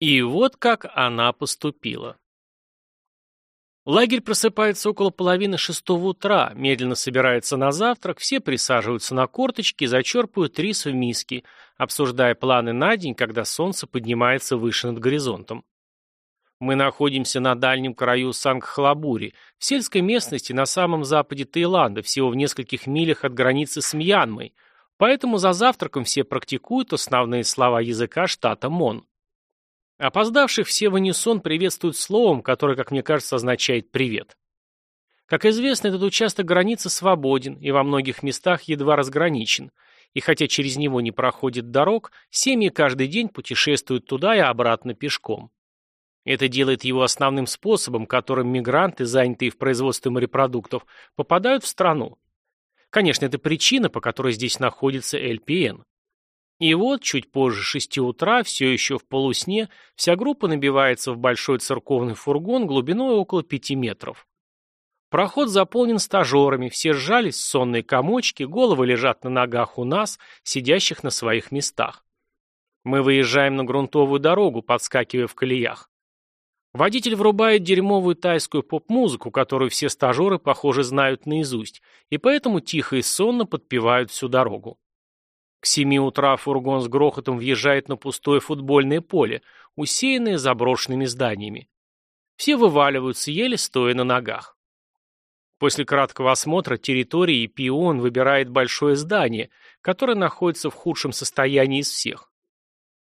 И вот как она поступила. Лагерь просыпается около половины шестого утра, медленно собирается на завтрак, все присаживаются на корточки и зачерпывают рис в миске, обсуждая планы на день, когда солнце поднимается выше над горизонтом. Мы находимся на дальнем краю Сангхлабури, в сельской местности на самом западе Таиланда, всего в нескольких милях от границы с Мьянмой, поэтому за завтраком все практикуют основные слова языка штата Мон. Опоздавших все в унисон приветствуют словом, которое, как мне кажется, означает «привет». Как известно, этот участок границы свободен и во многих местах едва разграничен, и хотя через него не проходит дорог, семьи каждый день путешествуют туда и обратно пешком. Это делает его основным способом, которым мигранты, занятые в производстве морепродуктов, попадают в страну. Конечно, это причина, по которой здесь находится ЛПН. И вот, чуть позже шести утра, все еще в полусне, вся группа набивается в большой церковный фургон глубиной около пяти метров. Проход заполнен стажерами, все сжались сонные комочки, головы лежат на ногах у нас, сидящих на своих местах. Мы выезжаем на грунтовую дорогу, подскакивая в колеях. Водитель врубает дерьмовую тайскую поп-музыку, которую все стажеры, похоже, знают наизусть, и поэтому тихо и сонно подпевают всю дорогу. К семи утра фургон с грохотом въезжает на пустое футбольное поле, усеянное заброшенными зданиями. Все вываливаются, еле стоя на ногах. После краткого осмотра территории Пион выбирает большое здание, которое находится в худшем состоянии из всех.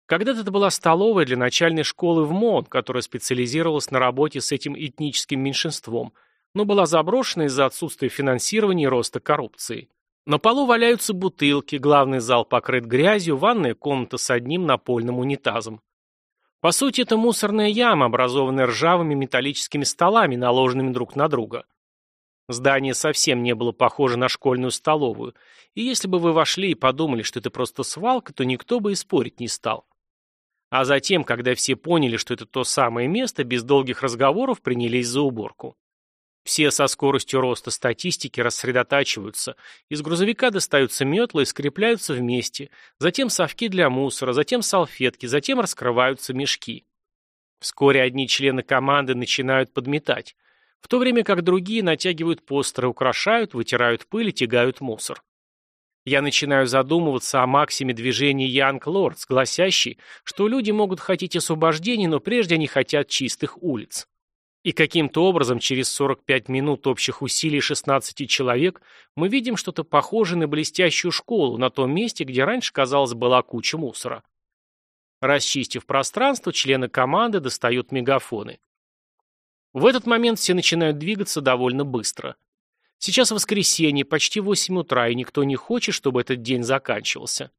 Когда-то это была столовая для начальной школы в МОН, которая специализировалась на работе с этим этническим меньшинством, но была заброшена из-за отсутствия финансирования и роста коррупции. На полу валяются бутылки, главный зал покрыт грязью, ванная комната с одним напольным унитазом. По сути, это мусорная яма, образованная ржавыми металлическими столами, наложенными друг на друга. Здание совсем не было похоже на школьную столовую, и если бы вы вошли и подумали, что это просто свалка, то никто бы и спорить не стал. А затем, когда все поняли, что это то самое место, без долгих разговоров принялись за уборку. Все со скоростью роста статистики рассредотачиваются. Из грузовика достаются метлы и скрепляются вместе. Затем совки для мусора, затем салфетки, затем раскрываются мешки. Вскоре одни члены команды начинают подметать, в то время как другие натягивают постеры, украшают, вытирают пыль и тягают мусор. Я начинаю задумываться о максиме движения Young Lords, гласящей, что люди могут хотеть освобождения, но прежде они хотят чистых улиц. И каким-то образом через 45 минут общих усилий 16 человек мы видим что-то похожее на блестящую школу на том месте, где раньше, казалось, была куча мусора. Расчистив пространство, члены команды достают мегафоны. В этот момент все начинают двигаться довольно быстро. Сейчас воскресенье, почти 8 утра, и никто не хочет, чтобы этот день заканчивался.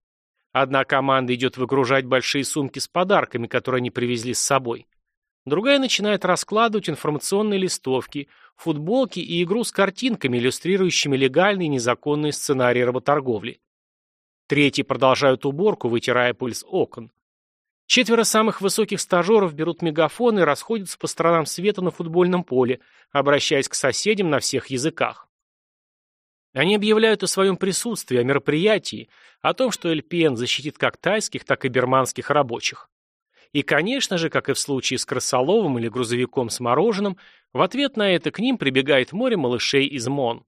Одна команда идет выгружать большие сумки с подарками, которые они привезли с собой. Другая начинает раскладывать информационные листовки, футболки и игру с картинками, иллюстрирующими легальные и незаконные сценарии работорговли. Третьи продолжают уборку, вытирая пыль с окон. Четверо самых высоких стажеров берут мегафоны и расходятся по сторонам света на футбольном поле, обращаясь к соседям на всех языках. Они объявляют о своем присутствии, о мероприятии, о том, что ЛПН защитит как тайских, так и берманских рабочих. И, конечно же, как и в случае с крысоловым или грузовиком с мороженым, в ответ на это к ним прибегает море малышей из МОН.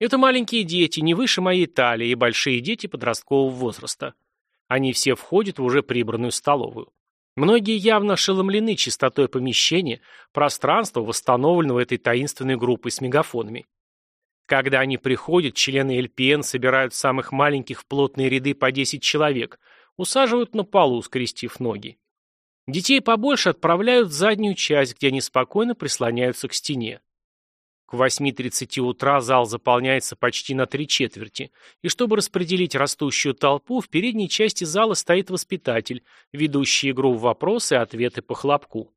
Это маленькие дети, не выше моей талии, и большие дети подросткового возраста. Они все входят в уже прибранную столовую. Многие явно ошеломлены чистотой помещения, пространства, восстановленного этой таинственной группой с мегафонами. Когда они приходят, члены ЛПН собирают самых маленьких в плотные ряды по 10 человек – усаживают на полу, скрестив ноги. Детей побольше отправляют в заднюю часть, где они спокойно прислоняются к стене. К 8.30 утра зал заполняется почти на три четверти, и чтобы распределить растущую толпу, в передней части зала стоит воспитатель, ведущий игру в вопросы и ответы по хлопку.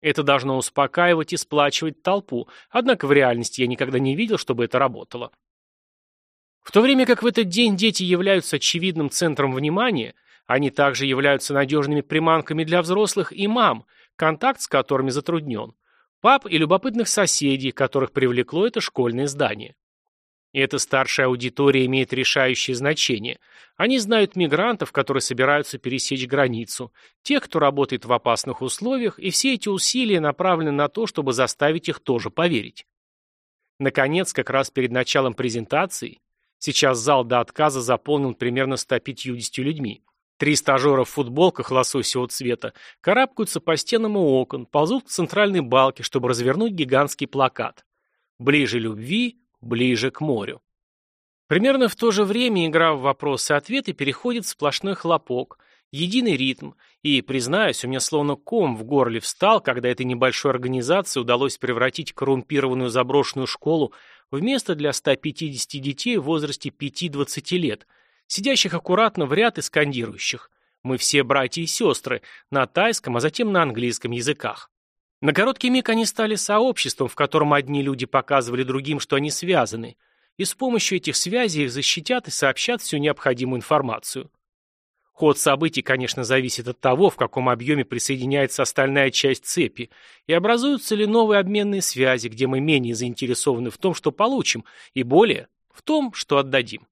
Это должно успокаивать и сплачивать толпу, однако в реальности я никогда не видел, чтобы это работало. В то время как в этот день дети являются очевидным центром внимания, они также являются надежными приманками для взрослых и мам, контакт с которыми затруднен, пап и любопытных соседей, которых привлекло это школьное здание. И эта старшая аудитория имеет решающее значение. Они знают мигрантов, которые собираются пересечь границу, тех, кто работает в опасных условиях, и все эти усилия направлены на то, чтобы заставить их тоже поверить. Наконец, как раз перед началом презентации, сейчас зал до отказа заполнен примерно 150 людьми, Три стажера в футболках лососевого цвета карабкаются по стенам у окон, ползут к центральной балке, чтобы развернуть гигантский плакат. Ближе любви, ближе к морю. Примерно в то же время игра в вопросы и ответы переходит в сплошной хлопок, единый ритм, и, признаюсь, у меня словно ком в горле встал, когда этой небольшой организации удалось превратить коррумпированную заброшенную школу в место для 150 детей в возрасте 5-20 лет – сидящих аккуратно в ряд и скандирующих. Мы все братья и сестры, на тайском, а затем на английском языках. На короткий миг они стали сообществом, в котором одни люди показывали другим, что они связаны, и с помощью этих связей их защитят и сообщат всю необходимую информацию. Ход событий, конечно, зависит от того, в каком объеме присоединяется остальная часть цепи, и образуются ли новые обменные связи, где мы менее заинтересованы в том, что получим, и более в том, что отдадим.